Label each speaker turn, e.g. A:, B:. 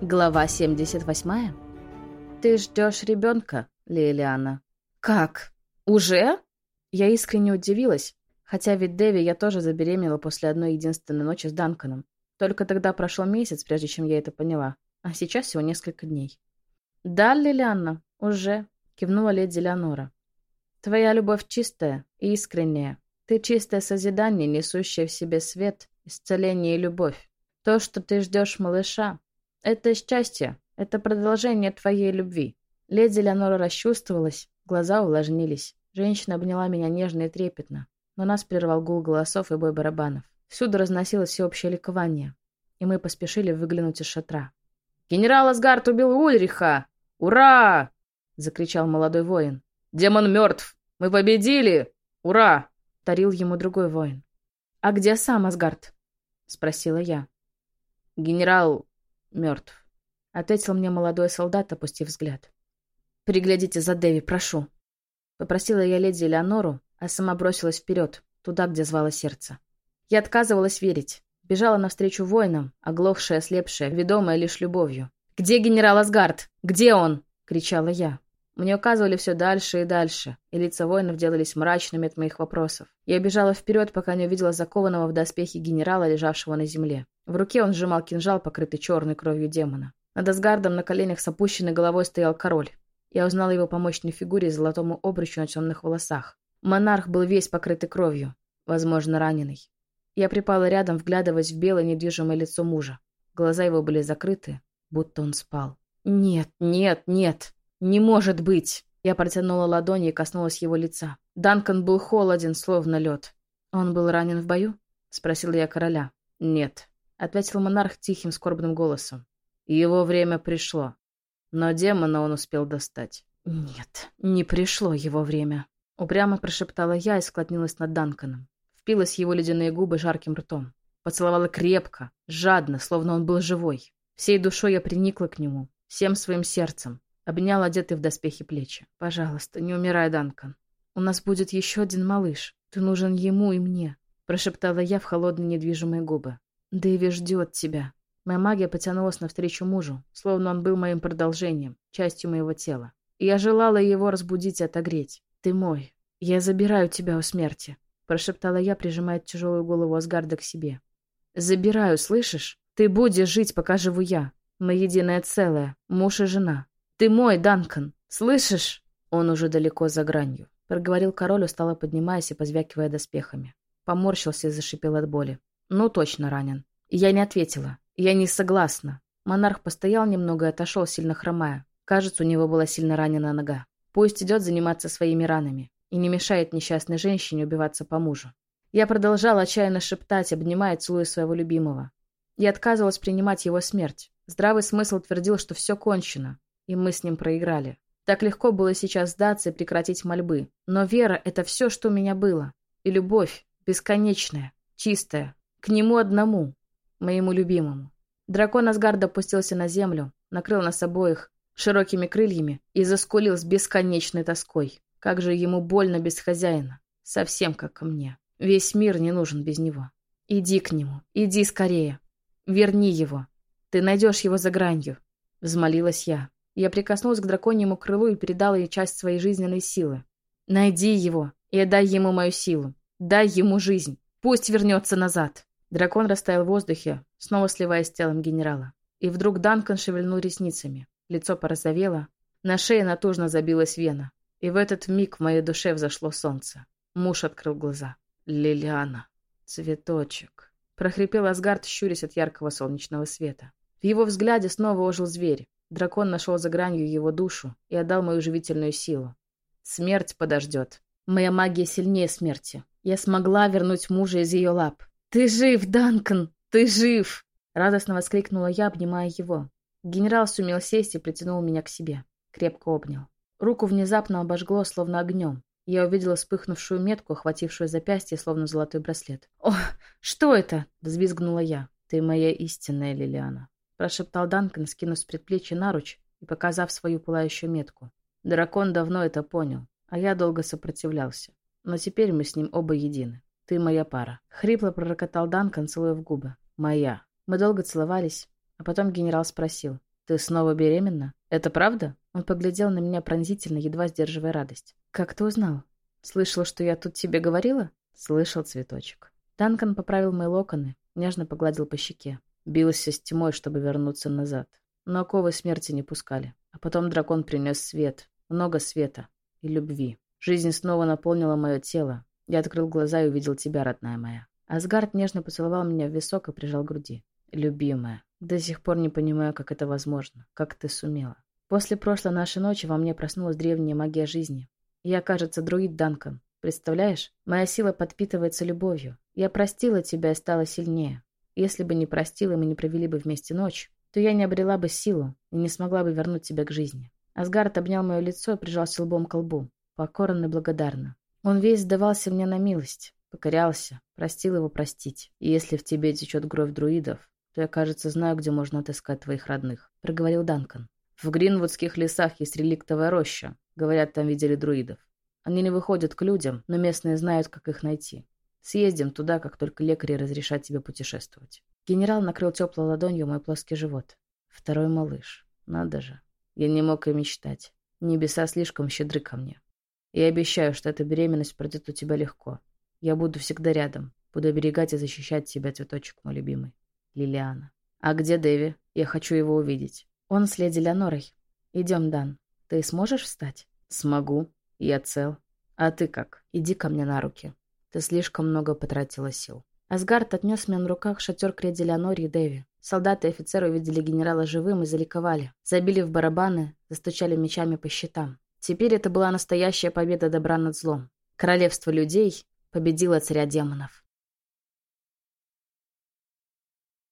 A: Глава 78. Ты ждешь ребенка, Лилиана. Как? Уже? Я искренне удивилась, хотя ведь Дэви я тоже забеременела после одной единственной ночи с Данканом. Только тогда прошел месяц, прежде чем я это поняла, а сейчас всего несколько дней. «Да, Лилианна, уже», — кивнула леди Леонора. «Твоя любовь чистая и искренняя. Ты чистое созидание, несущее в себе свет, исцеление и любовь. То, что ты ждешь малыша, это счастье, это продолжение твоей любви». Леди Леонора расчувствовалась, глаза увлажнились. Женщина обняла меня нежно и трепетно, но нас прервал гул голосов и бой барабанов. Всюду разносилось всеобщее ликование, и мы поспешили выглянуть из шатра. «Генерал Асгард убил Ульриха! Ура!» — закричал молодой воин. «Демон мертв! Мы победили! Ура!» — тарил ему другой воин. «А где сам Асгард?» — спросила я. «Генерал мертв», — ответил мне молодой солдат, опустив взгляд. «Приглядите за Дэви, прошу», — попросила я леди Элеонору, а сама бросилась вперед, туда, где звало сердце. Я отказывалась верить. Бежала навстречу воинам, оглохшая, ослепшая, ведомая лишь любовью. «Где генерал Асгард? Где он?» — кричала я. Мне указывали все дальше и дальше, и лица воинов делались мрачными от моих вопросов. Я бежала вперед, пока не увидела закованного в доспехи генерала, лежавшего на земле. В руке он сжимал кинжал, покрытый черной кровью демона. Над Асгардом на коленях с опущенной головой стоял король. Я узнала его по мощной фигуре и золотому обручу на темных волосах. Монарх был весь покрытый кровью, возможно, раненый. Я припала рядом, вглядываясь в белое недвижимое лицо мужа. Глаза его были закрыты, будто он спал. «Нет, нет, нет! Не может быть!» Я протянула ладони и коснулась его лица. Данкан был холоден, словно лед. «Он был ранен в бою?» — спросила я короля. «Нет», — ответил монарх тихим скорбным голосом. «Его время пришло. Но демона он успел достать». «Нет, не пришло его время», — упрямо прошептала я и склонилась над Данканом впилась его ледяные губы жарким ртом. Поцеловала крепко, жадно, словно он был живой. Всей душой я приникла к нему, всем своим сердцем. Обняла одетый в доспехи плечи. «Пожалуйста, не умирай, Данкан. У нас будет еще один малыш. Ты нужен ему и мне», — прошептала я в холодные недвижимые губы. «Дэви ждет тебя». Моя магия потянулась навстречу мужу, словно он был моим продолжением, частью моего тела. Я желала его разбудить и отогреть. «Ты мой. Я забираю тебя у смерти. — прошептала я, прижимая тяжелую голову Асгарда к себе. «Забираю, слышишь? Ты будешь жить, пока живу я. Мы единое целое, муж и жена. Ты мой, Данкан, слышишь?» Он уже далеко за гранью. Проговорил король, устало поднимаясь и позвякивая доспехами. Поморщился и зашипел от боли. «Ну, точно ранен». Я не ответила. Я не согласна. Монарх постоял немного и отошел, сильно хромая. Кажется, у него была сильно ранена нога. Пусть идет заниматься своими ранами и не мешает несчастной женщине убиваться по мужу. Я продолжала отчаянно шептать, обнимая, целуя своего любимого. Я отказывалась принимать его смерть. Здравый смысл твердил, что все кончено, и мы с ним проиграли. Так легко было сейчас сдаться и прекратить мольбы. Но вера — это все, что у меня было. И любовь, бесконечная, чистая, к нему одному, моему любимому. Дракон Асгарда опустился на землю, накрыл нас обоих широкими крыльями и заскулил с бесконечной тоской. Как же ему больно без хозяина. Совсем как ко мне. Весь мир не нужен без него. Иди к нему. Иди скорее. Верни его. Ты найдешь его за гранью. Взмолилась я. Я прикоснулась к драконьему крылу и передала ей часть своей жизненной силы. Найди его и отдай ему мою силу. Дай ему жизнь. Пусть вернется назад. Дракон растаял в воздухе, снова сливаясь с телом генерала. И вдруг Данкан шевельнул ресницами. Лицо порозовело, на шее натужно забилась вена. И в этот миг в моей душе взошло солнце. Муж открыл глаза. «Лилиана, цветочек!» Прохрипел Асгард, щурясь от яркого солнечного света. В его взгляде снова ожил зверь. Дракон нашел за гранью его душу и отдал мою живительную силу. Смерть подождет. Моя магия сильнее смерти. Я смогла вернуть мужа из ее лап. «Ты жив, Данкан! Ты жив!» Радостно воскликнула я, обнимая его. Генерал сумел сесть и притянул меня к себе. Крепко обнял. Руку внезапно обожгло, словно огнем. Я увидела вспыхнувшую метку, охватившую запястье, словно золотой браслет. «О, что это?» — взвизгнула я. «Ты моя истинная Лилиана», — прошептал Данкан, скинув с предплечья наруч и показав свою пылающую метку. Дракон давно это понял, а я долго сопротивлялся. Но теперь мы с ним оба едины. Ты моя пара. Хрипло пророкотал Данкан, целуя в губы. Моя. Мы долго целовались, А потом генерал спросил. «Ты снова беременна? Это правда?» Он поглядел на меня пронзительно, едва сдерживая радость. «Как ты узнал? Слышал, что я тут тебе говорила?» «Слышал, цветочек». Данкан поправил мои локоны, нежно погладил по щеке. Бился с тьмой, чтобы вернуться назад. Но оковы смерти не пускали. А потом дракон принес свет. Много света. И любви. Жизнь снова наполнила мое тело. Я открыл глаза и увидел тебя, родная моя. Асгард нежно поцеловал меня в висок и прижал к груди. Любимая, до сих пор не понимаю, как это возможно. Как ты сумела. После прошлой нашей ночи во мне проснулась древняя магия жизни. Я, кажется, друид Данкан. Представляешь? Моя сила подпитывается любовью. Я простила тебя и стала сильнее. Если бы не простила, и мы не провели бы вместе ночь, то я не обрела бы силу и не смогла бы вернуть тебя к жизни. Асгард обнял мое лицо и прижался лбом к лбу. Покорно и благодарно. Он весь сдавался мне на милость. Покорялся. Простил его простить. И если в тебе течет кровь друидов, то я, кажется, знаю, где можно отыскать твоих родных», — проговорил Данкан. «В Гринвудских лесах есть реликтовая роща. Говорят, там видели друидов. Они не выходят к людям, но местные знают, как их найти. Съездим туда, как только лекари разрешат тебе путешествовать». Генерал накрыл теплой ладонью мой плоский живот. Второй малыш. Надо же. Я не мог и мечтать. Небеса слишком щедры ко мне. Я обещаю, что эта беременность пройдет у тебя легко. Я буду всегда рядом. Буду оберегать и защищать тебя, цветочек мой любимый. Лилиана. «А где Дэви? Я хочу его увидеть». «Он с леди Леонорой. Идем, Дан. Ты сможешь встать?» «Смогу. Я цел. А ты как? Иди ко мне на руки. Ты слишком много потратила сил». Асгард отнес меня на руках шатер к Леоноре и Дэви. Солдаты и офицеры увидели генерала живым и заликовали. Забили в барабаны, застучали мечами по щитам. Теперь это была настоящая победа добра над злом. Королевство людей победило царя демонов.